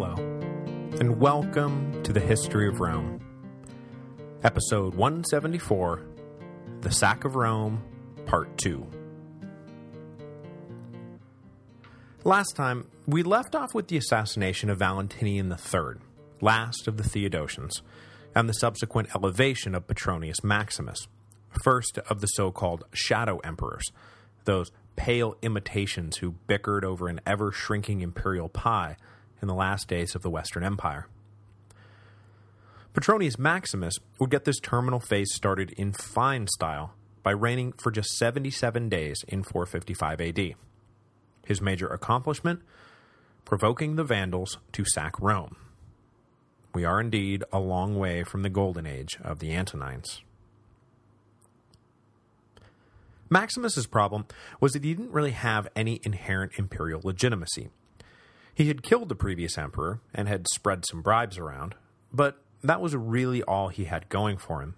Hello, and welcome to the History of Rome. Episode 174, The Sack of Rome, Part 2. Last time, we left off with the assassination of Valentinian III, last of the Theodosians, and the subsequent elevation of Petronius Maximus, first of the so-called Shadow Emperors, those pale imitations who bickered over an ever-shrinking imperial pie in the last days of the Western Empire. Petronius Maximus would get this terminal phase started in fine style by reigning for just 77 days in 455 AD. His major accomplishment? Provoking the Vandals to sack Rome. We are indeed a long way from the golden age of the Antonines. Maximus's problem was that he didn't really have any inherent imperial legitimacy. He had killed the previous emperor and had spread some bribes around, but that was really all he had going for him.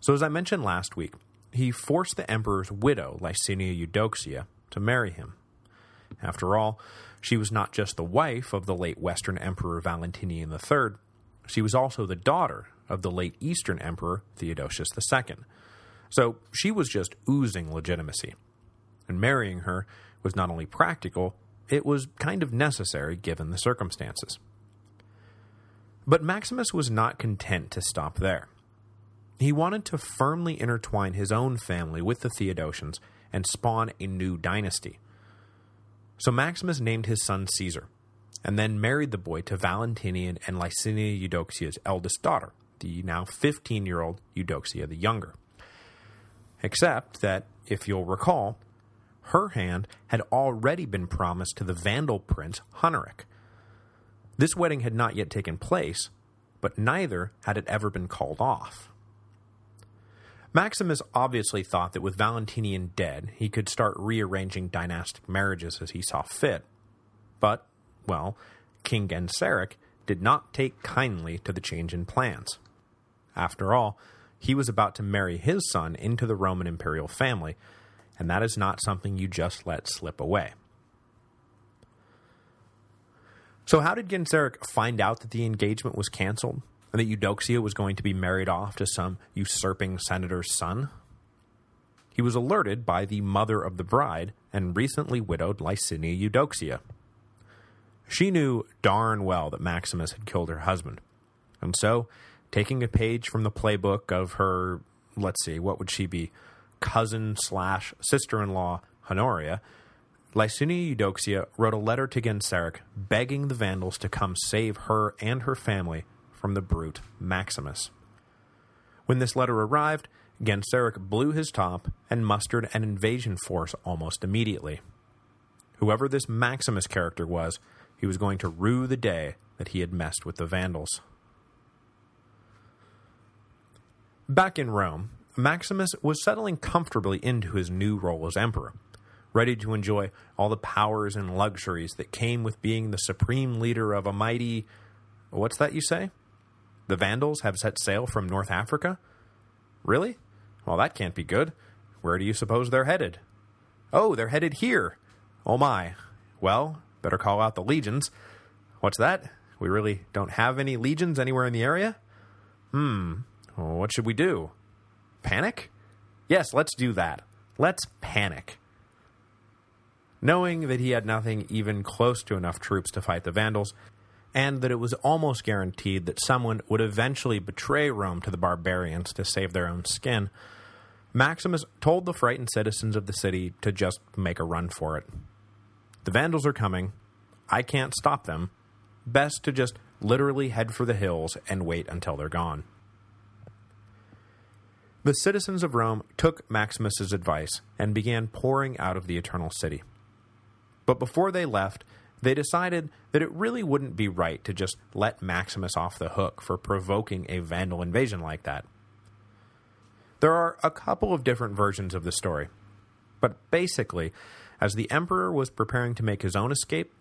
So as I mentioned last week, he forced the emperor's widow, Licinia Eudoxia, to marry him. After all, she was not just the wife of the late Western Emperor Valentinian III, she was also the daughter of the late Eastern Emperor Theodosius II, so she was just oozing legitimacy. And marrying her was not only practical, it was kind of necessary given the circumstances. But Maximus was not content to stop there. He wanted to firmly intertwine his own family with the Theodosians and spawn a new dynasty. So Maximus named his son Caesar, and then married the boy to Valentinian and Licinia Eudoxia's eldest daughter, the now 15-year-old Eudoxia the Younger except that, if you'll recall, her hand had already been promised to the Vandal prince Huneric. This wedding had not yet taken place, but neither had it ever been called off. Maximus obviously thought that with Valentinian dead, he could start rearranging dynastic marriages as he saw fit, but, well, King Genseric did not take kindly to the change in plans. After all, he was about to marry his son into the Roman imperial family, and that is not something you just let slip away. So how did Genseric find out that the engagement was canceled, and that Eudoxia was going to be married off to some usurping senator's son? He was alerted by the mother of the bride and recently widowed Licinia Eudoxia. She knew darn well that Maximus had killed her husband, and so taking a page from the playbook of her, let's see, what would she be, cousin slash sister-in-law Honoria, Licinia Eudoxia wrote a letter to Genseric begging the Vandals to come save her and her family from the brute Maximus. When this letter arrived, Genseric blew his top and mustered an invasion force almost immediately. Whoever this Maximus character was, he was going to rue the day that he had messed with the Vandals. Back in Rome, Maximus was settling comfortably into his new role as emperor, ready to enjoy all the powers and luxuries that came with being the supreme leader of a mighty... What's that you say? The Vandals have set sail from North Africa? Really? Well, that can't be good. Where do you suppose they're headed? Oh, they're headed here. Oh my. Well, better call out the legions. What's that? We really don't have any legions anywhere in the area? Hmm, well, what should we do? Panic? Yes, let's do that. Let's panic. Knowing that he had nothing even close to enough troops to fight the Vandals, and that it was almost guaranteed that someone would eventually betray Rome to the barbarians to save their own skin, Maximus told the frightened citizens of the city to just make a run for it. The Vandals are coming. I can't stop them. Best to just literally head for the hills and wait until they're gone. The citizens of Rome took Maximus's advice and began pouring out of the Eternal City. But before they left, they decided that it really wouldn't be right to just let Maximus off the hook for provoking a Vandal invasion like that. There are a couple of different versions of the story, but basically, as the Emperor was preparing to make his own escape,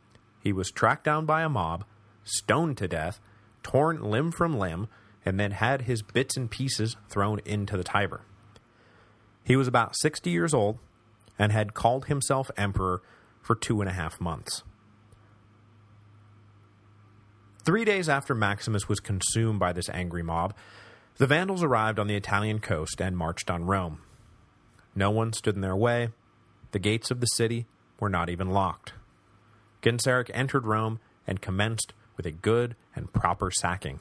he was tracked down by a mob, stoned to death, torn limb from limb, and then had his bits and pieces thrown into the Tiber. He was about 60 years old and had called himself emperor for two and a half months. Three days after Maximus was consumed by this angry mob, the Vandals arrived on the Italian coast and marched on Rome. No one stood in their way. The gates of the city were not even locked. Genseric entered Rome and commenced with a good and proper sacking.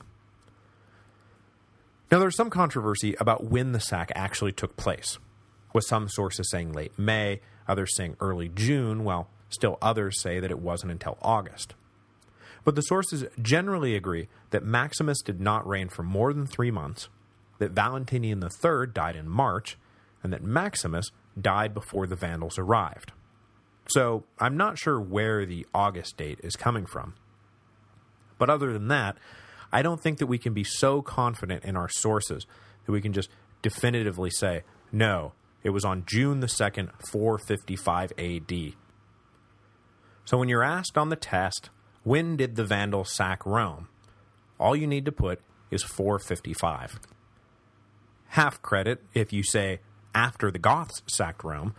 Now there's some controversy about when the sack actually took place, with some sources saying late May, others saying early June, while still others say that it wasn't until August. But the sources generally agree that Maximus did not reign for more than three months, that Valentinian III died in March, and that Maximus died before the Vandals arrived. So I'm not sure where the August date is coming from. But other than that, I don't think that we can be so confident in our sources that we can just definitively say, no, it was on June the 2nd, 455 AD. So when you're asked on the test, when did the Vandals sack Rome? All you need to put is 455. Half credit if you say after the Goths sacked Rome,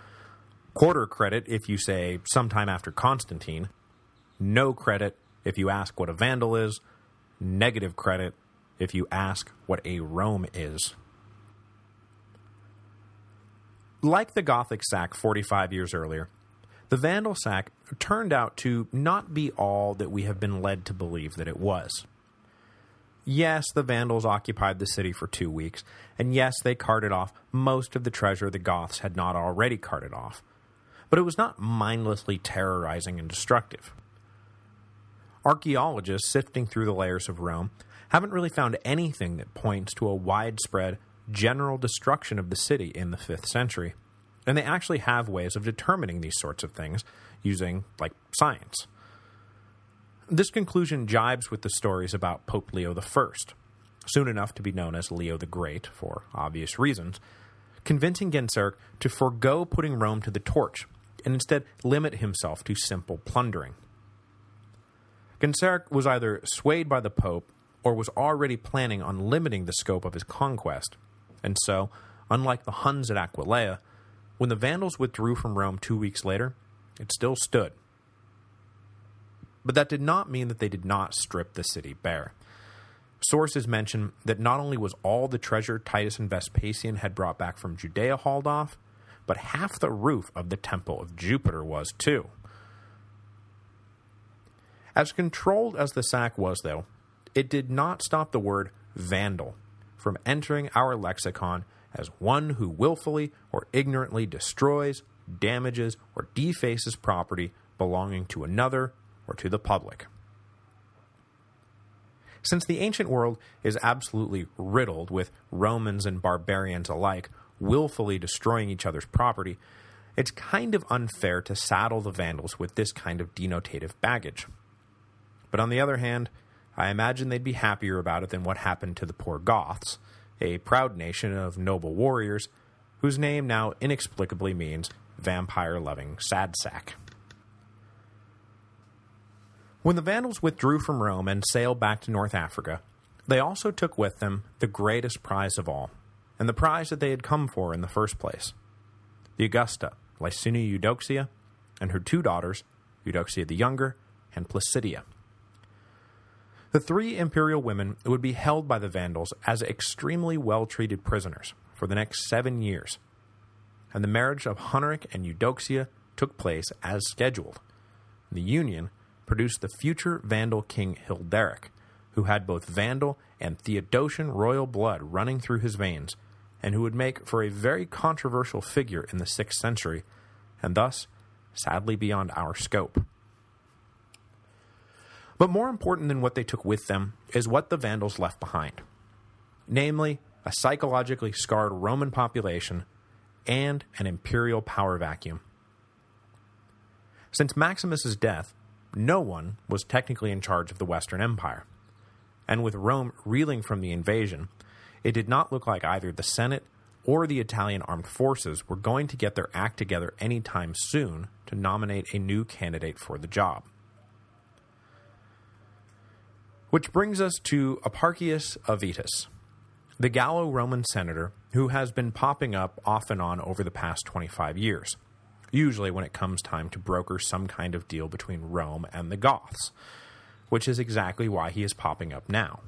quarter credit if you say sometime after Constantine, no credit if you ask what a Vandal is, negative credit if you ask what a Rome is. Like the Gothic sack 45 years earlier, the Vandal sack turned out to not be all that we have been led to believe that it was. Yes, the Vandals occupied the city for two weeks, and yes, they carted off most of the treasure the Goths had not already carted off, but it was not mindlessly terrorizing and destructive. Archaeologists sifting through the layers of Rome haven't really found anything that points to a widespread, general destruction of the city in the 5th century, and they actually have ways of determining these sorts of things using, like, science. This conclusion jibes with the stories about Pope Leo I, soon enough to be known as Leo the Great for obvious reasons, convincing Genseric to forego putting Rome to the torch and instead limit himself to simple plundering. Genseric was either swayed by the Pope or was already planning on limiting the scope of his conquest, and so, unlike the Huns at Aquileia, when the Vandals withdrew from Rome two weeks later, it still stood. But that did not mean that they did not strip the city bare. Sources mention that not only was all the treasure Titus and Vespasian had brought back from Judea hauled off, but half the roof of the Temple of Jupiter was too. As controlled as the sack was, though, it did not stop the word vandal from entering our lexicon as one who willfully or ignorantly destroys, damages, or defaces property belonging to another or to the public. Since the ancient world is absolutely riddled with Romans and barbarians alike willfully destroying each other's property, it's kind of unfair to saddle the Vandals with this kind of denotative baggage. But on the other hand, I imagine they'd be happier about it than what happened to the poor Goths, a proud nation of noble warriors, whose name now inexplicably means vampire-loving sad sack. When the Vandals withdrew from Rome and sailed back to North Africa, they also took with them the greatest prize of all, and the prize that they had come for in the first place. The Augusta, Licinia Eudoxia, and her two daughters, Eudoxia the Younger and Placidia. The three imperial women would be held by the Vandals as extremely well-treated prisoners for the next seven years, and the marriage of Huneric and Eudoxia took place as scheduled. The union produced the future Vandal king Hilderic, who had both Vandal and Theodosian royal blood running through his veins, and who would make for a very controversial figure in the 6th century, and thus, sadly beyond our scope. But more important than what they took with them is what the Vandals left behind. Namely, a psychologically scarred Roman population and an imperial power vacuum. Since Maximus's death, no one was technically in charge of the Western Empire, and with Rome reeling from the invasion, it did not look like either the Senate or the Italian armed forces were going to get their act together anytime soon to nominate a new candidate for the job. Which brings us to Eparchius Avitus, the Gallo-Roman senator who has been popping up off and on over the past 25 years, usually when it comes time to broker some kind of deal between Rome and the Goths, which is exactly why he is popping up now.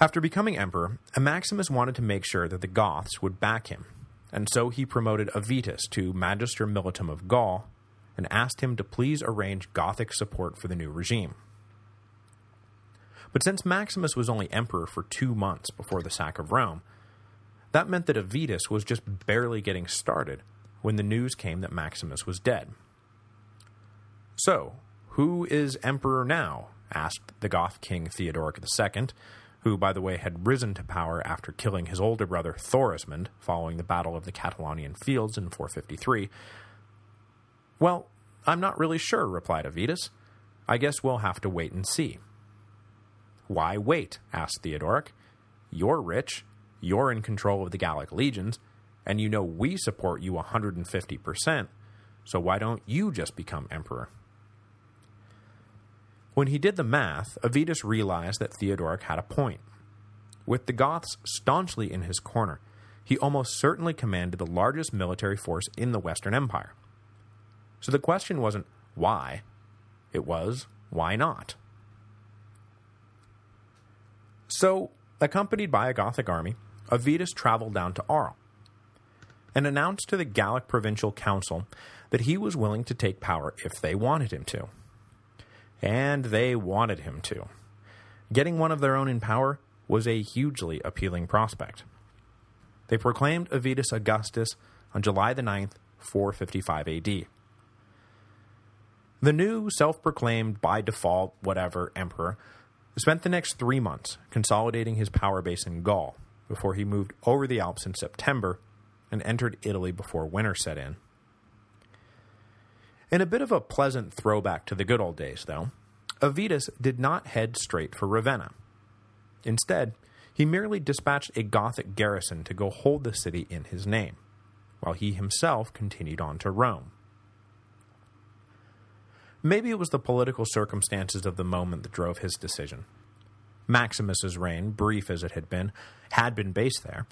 After becoming emperor, Maximus wanted to make sure that the Goths would back him, and so he promoted Avitus to Magister Militum of Gaul and asked him to please arrange Gothic support for the new regime. But since Maximus was only emperor for two months before the sack of Rome, that meant that Avitus was just barely getting started when the news came that Maximus was dead. So, who is emperor now? asked the Goth king Theodoric II, who, by the way, had risen to power after killing his older brother Thorismund following the Battle of the Catalaunian Fields in 453. Well, I'm not really sure, replied Avitus. I guess we'll have to wait and see. Why wait? asked Theodoric. You're rich, you're in control of the Gallic legions, and you know we support you 150%, so why don't you just become emperor? When he did the math, Avitus realized that Theodoric had a point. With the Goths staunchly in his corner, he almost certainly commanded the largest military force in the Western Empire. So the question wasn't why, it was why not? So, accompanied by a Gothic army, Avitus traveled down to Arles and announced to the Gallic Provincial Council that he was willing to take power if they wanted him to and they wanted him to. Getting one of their own in power was a hugely appealing prospect. They proclaimed Avitus Augustus on July the 9th, 455 AD. The new, self-proclaimed, by default, whatever, emperor spent the next three months consolidating his power base in Gaul before he moved over the Alps in September and entered Italy before winter set in. In a bit of a pleasant throwback to the good old days, though, Avitus did not head straight for Ravenna. Instead, he merely dispatched a Gothic garrison to go hold the city in his name, while he himself continued on to Rome. Maybe it was the political circumstances of the moment that drove his decision. Maximus's reign, brief as it had been, had been based there,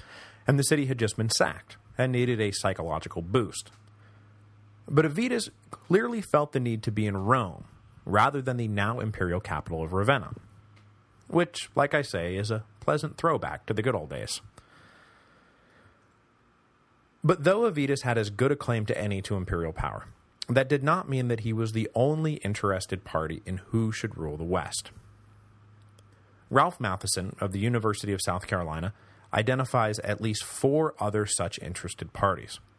and the city had just been sacked and needed a psychological boost. But Avitus clearly felt the need to be in Rome, rather than the now imperial capital of Ravenna. Which, like I say, is a pleasant throwback to the good old days. But though Avitus had as good a claim to any to imperial power, that did not mean that he was the only interested party in who should rule the West. Ralph Mathisen of the University of South Carolina identifies at least four other such interested parties –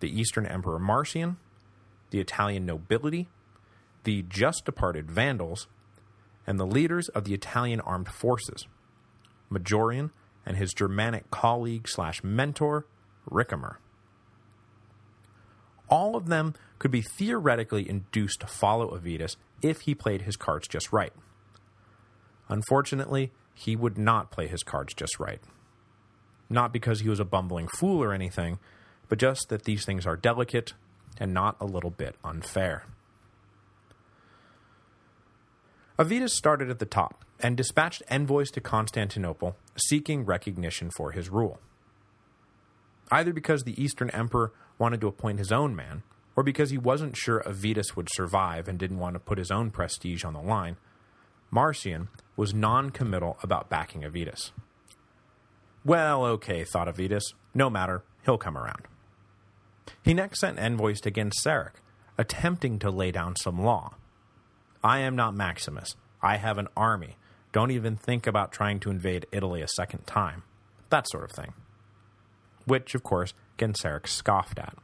the Eastern Emperor Marcian, the Italian nobility, the just departed Vandals, and the leaders of the Italian armed forces, Majorian and his Germanic colleague slash mentor, Ricimer. All of them could be theoretically induced to follow Avitus if he played his cards just right. Unfortunately, he would not play his cards just right. Not because he was a bumbling fool or anything, but just that these things are delicate and not a little bit unfair. Avitus started at the top and dispatched envoys to Constantinople seeking recognition for his rule. Either because the Eastern Emperor wanted to appoint his own man, or because he wasn't sure Avitus would survive and didn't want to put his own prestige on the line, Marcian was non-committal about backing Avitus. Well, okay, thought Avitus, no matter, he'll come around. He next sent envoys to Genseric, attempting to lay down some law. I am not Maximus. I have an army. Don't even think about trying to invade Italy a second time. That sort of thing. Which, of course, Genseric scoffed at.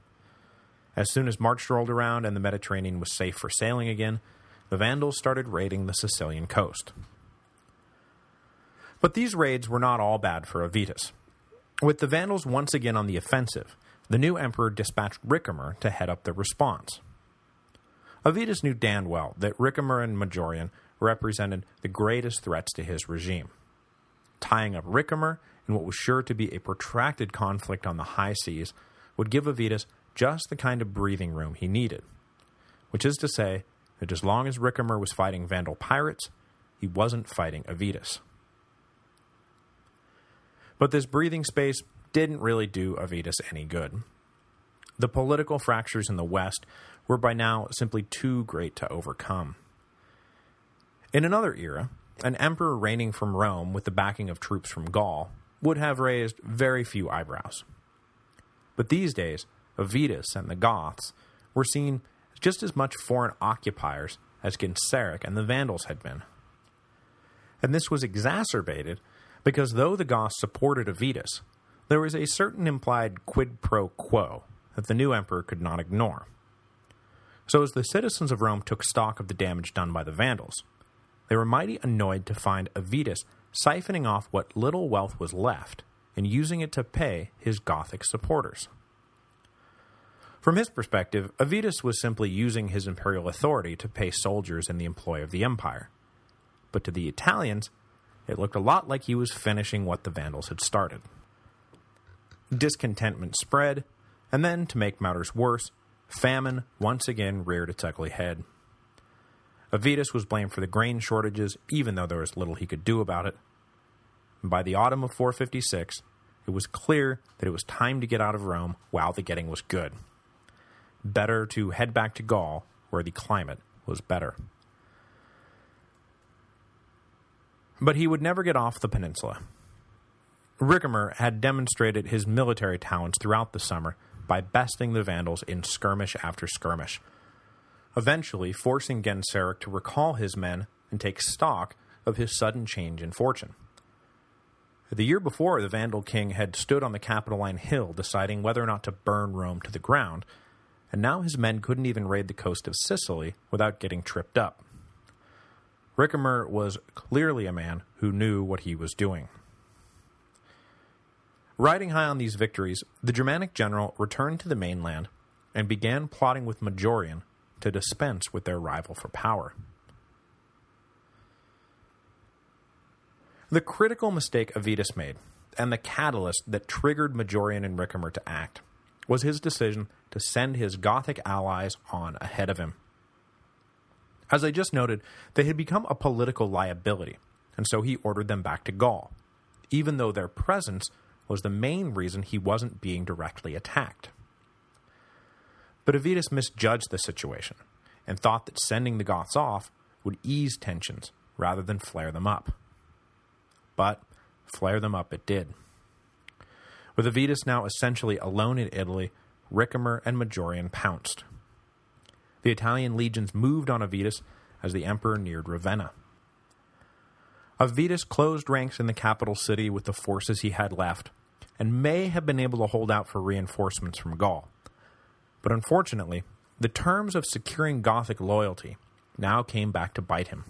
As soon as March rolled around and the Mediterranean was safe for sailing again, the Vandals started raiding the Sicilian coast. But these raids were not all bad for Avitus. With the Vandals once again on the offensive, the new emperor dispatched Ricimer to head up the response. Avitus knew damn well that Ricimer and Majorian represented the greatest threats to his regime. Tying up Ricimer in what was sure to be a protracted conflict on the high seas would give Avitus just the kind of breathing room he needed, which is to say that as long as Ricimer was fighting Vandal pirates, he wasn't fighting Avitus. But this breathing space didn't really do Avitus any good. The political fractures in the West were by now simply too great to overcome. In another era, an emperor reigning from Rome with the backing of troops from Gaul would have raised very few eyebrows. But these days, Avitus and the Goths were seen just as much foreign occupiers as Genseric and the Vandals had been. And this was exacerbated because though the Goths supported Avitus, there was a certain implied quid pro quo that the new emperor could not ignore. So as the citizens of Rome took stock of the damage done by the Vandals, they were mighty annoyed to find Avitus siphoning off what little wealth was left and using it to pay his Gothic supporters. From his perspective, Avitus was simply using his imperial authority to pay soldiers in the employ of the empire. But to the Italians, it looked a lot like he was finishing what the Vandals had started. Discontentment spread, and then, to make matters worse, famine once again reared its ugly head. Avitus was blamed for the grain shortages, even though there was little he could do about it. And by the autumn of 456, it was clear that it was time to get out of Rome while the getting was good better to head back to Gaul, where the climate was better. But he would never get off the peninsula. Ricimer had demonstrated his military talents throughout the summer by besting the Vandals in skirmish after skirmish, eventually forcing Genseric to recall his men and take stock of his sudden change in fortune. The year before, the Vandal king had stood on the Capitoline Hill deciding whether or not to burn Rome to the ground, and now his men couldn't even raid the coast of Sicily without getting tripped up. Ricimer was clearly a man who knew what he was doing. Riding high on these victories, the Germanic general returned to the mainland and began plotting with Majorian to dispense with their rival for power. The critical mistake Avitus made, and the catalyst that triggered Majorian and Ricimer to act, was his decision to send his Gothic allies on ahead of him. As I just noted, they had become a political liability, and so he ordered them back to Gaul, even though their presence was the main reason he wasn't being directly attacked. But Avitus misjudged the situation, and thought that sending the Goths off would ease tensions rather than flare them up. But flare them up it did. With Avitus now essentially alone in Italy, Ricimer and Majorian pounced. The Italian legions moved on Avitus as the emperor neared Ravenna. Avitus closed ranks in the capital city with the forces he had left, and may have been able to hold out for reinforcements from Gaul. But unfortunately, the terms of securing Gothic loyalty now came back to bite him.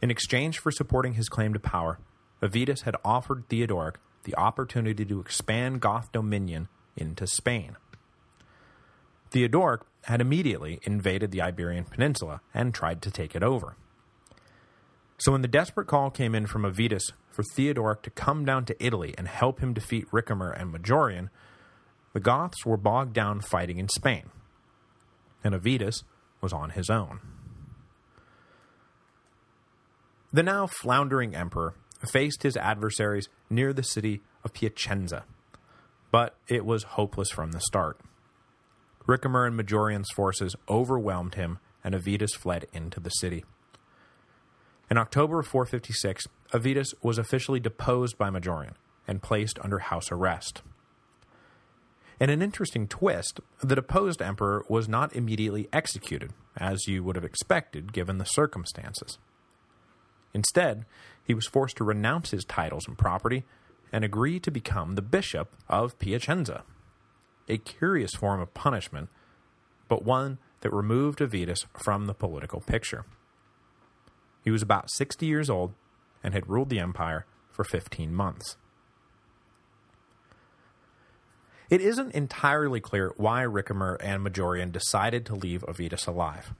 In exchange for supporting his claim to power, Avitus had offered Theodoric the opportunity to expand Goth dominion into Spain. Theodoric had immediately invaded the Iberian Peninsula and tried to take it over. So when the desperate call came in from Avitus for Theodoric to come down to Italy and help him defeat Ricimer and Majorian, the Goths were bogged down fighting in Spain, and Avitus was on his own. The now floundering emperor faced his adversaries near the city of Piacenza, but it was hopeless from the start. Ricimer and Majorian's forces overwhelmed him, and Avitus fled into the city. In October of 456, Avitus was officially deposed by Majorian and placed under house arrest. In an interesting twist, the deposed emperor was not immediately executed, as you would have expected given the circumstances. Instead, he was forced to renounce his titles and property and agree to become the bishop of Piacenza. A curious form of punishment, but one that removed Avitus from the political picture. He was about 60 years old and had ruled the empire for 15 months. It isn't entirely clear why Ricimer and Majorian decided to leave Avitus alive,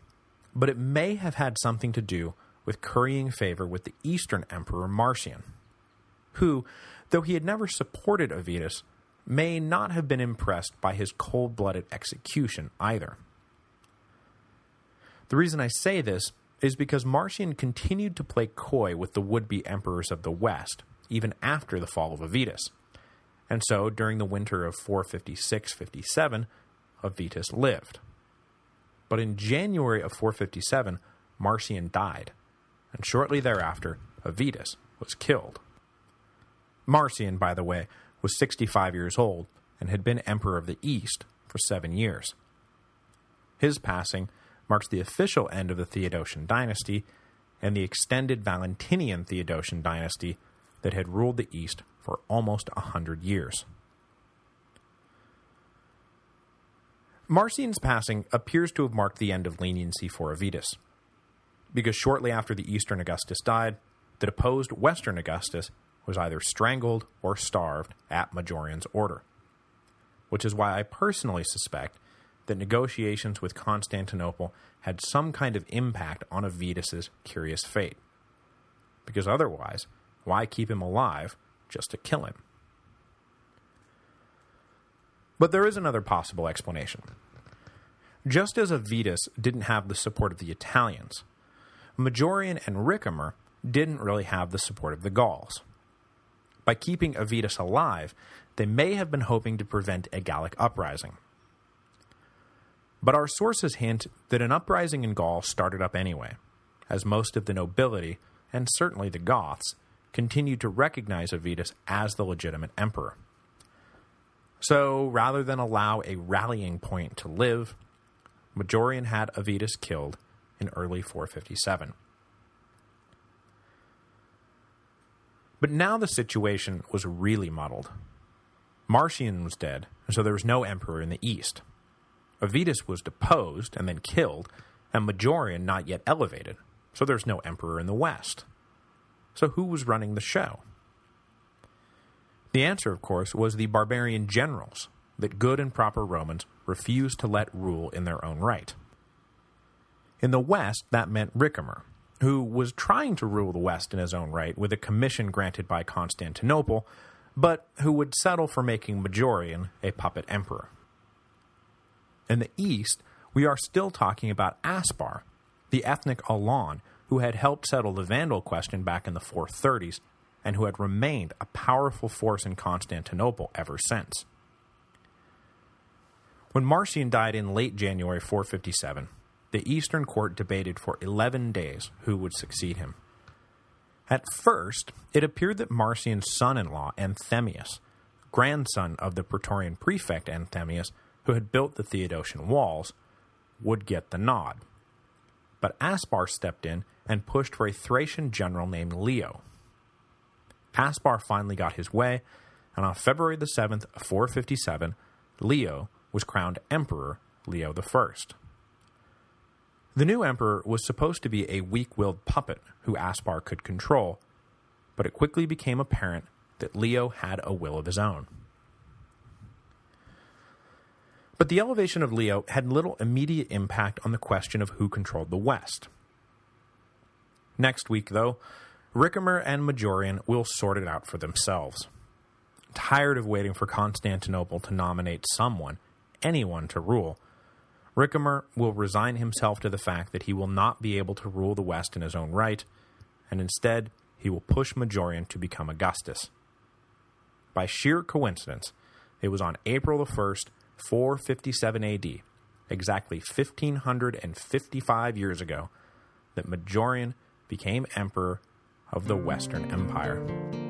but it may have had something to do with currying favor with the Eastern Emperor Marcian, who, though he had never supported Avitus, may not have been impressed by his cold-blooded execution either. The reason I say this is because Marcian continued to play coy with the would-be emperors of the West, even after the fall of Avitus, and so during the winter of 456-57, Avitus lived. But in January of 457, Marcian died, and shortly thereafter, Avitus was killed. Marcian, by the way, was 65 years old and had been Emperor of the East for seven years. His passing marks the official end of the Theodosian dynasty and the extended Valentinian Theodosian dynasty that had ruled the East for almost a hundred years. Marcian's passing appears to have marked the end of leniency for Avitus, because shortly after the Eastern Augustus died, the deposed Western Augustus was either strangled or starved at Majorian's order, which is why I personally suspect that negotiations with Constantinople had some kind of impact on Avitus's curious fate. Because otherwise, why keep him alive just to kill him? But there is another possible explanation. Just as Avitus didn't have the support of the Italians, Majorian and Ricimer didn't really have the support of the Gauls. By keeping Avitus alive, they may have been hoping to prevent a Gallic uprising. But our sources hint that an uprising in Gaul started up anyway, as most of the nobility, and certainly the Goths, continued to recognize Avitus as the legitimate emperor. So, rather than allow a rallying point to live, Majorian had Avitus killed in early 457. But now the situation was really muddled. Marcian was dead, so there was no emperor in the east. Avitus was deposed and then killed, and Majorian not yet elevated, so there's no emperor in the west. So who was running the show? The answer, of course, was the barbarian generals that good and proper Romans refused to let rule in their own right. In the west, that meant Ricimer, who was trying to rule the West in his own right with a commission granted by Constantinople, but who would settle for making Majorian a puppet emperor. In the East, we are still talking about Aspar, the ethnic Alan who had helped settle the Vandal question back in the 430s and who had remained a powerful force in Constantinople ever since. When Marcian died in late January 457, the Eastern Court debated for 11 days who would succeed him. At first, it appeared that Marcian's son-in-law, Anthemius, grandson of the Praetorian prefect Anthemius, who had built the Theodosian walls, would get the nod. But Aspar stepped in and pushed for a Thracian general named Leo. Aspar finally got his way, and on February the 7th, 457, Leo was crowned Emperor Leo I. The new emperor was supposed to be a weak-willed puppet who Aspar could control, but it quickly became apparent that Leo had a will of his own. But the elevation of Leo had little immediate impact on the question of who controlled the West. Next week, though, Ricimer and Majorian will sort it out for themselves. Tired of waiting for Constantinople to nominate someone, anyone to rule, Ricimer will resign himself to the fact that he will not be able to rule the West in his own right, and instead he will push Majorian to become Augustus. By sheer coincidence, it was on April the 1st, 457 AD, exactly 1555 years ago, that Majorian became emperor of the Western Empire.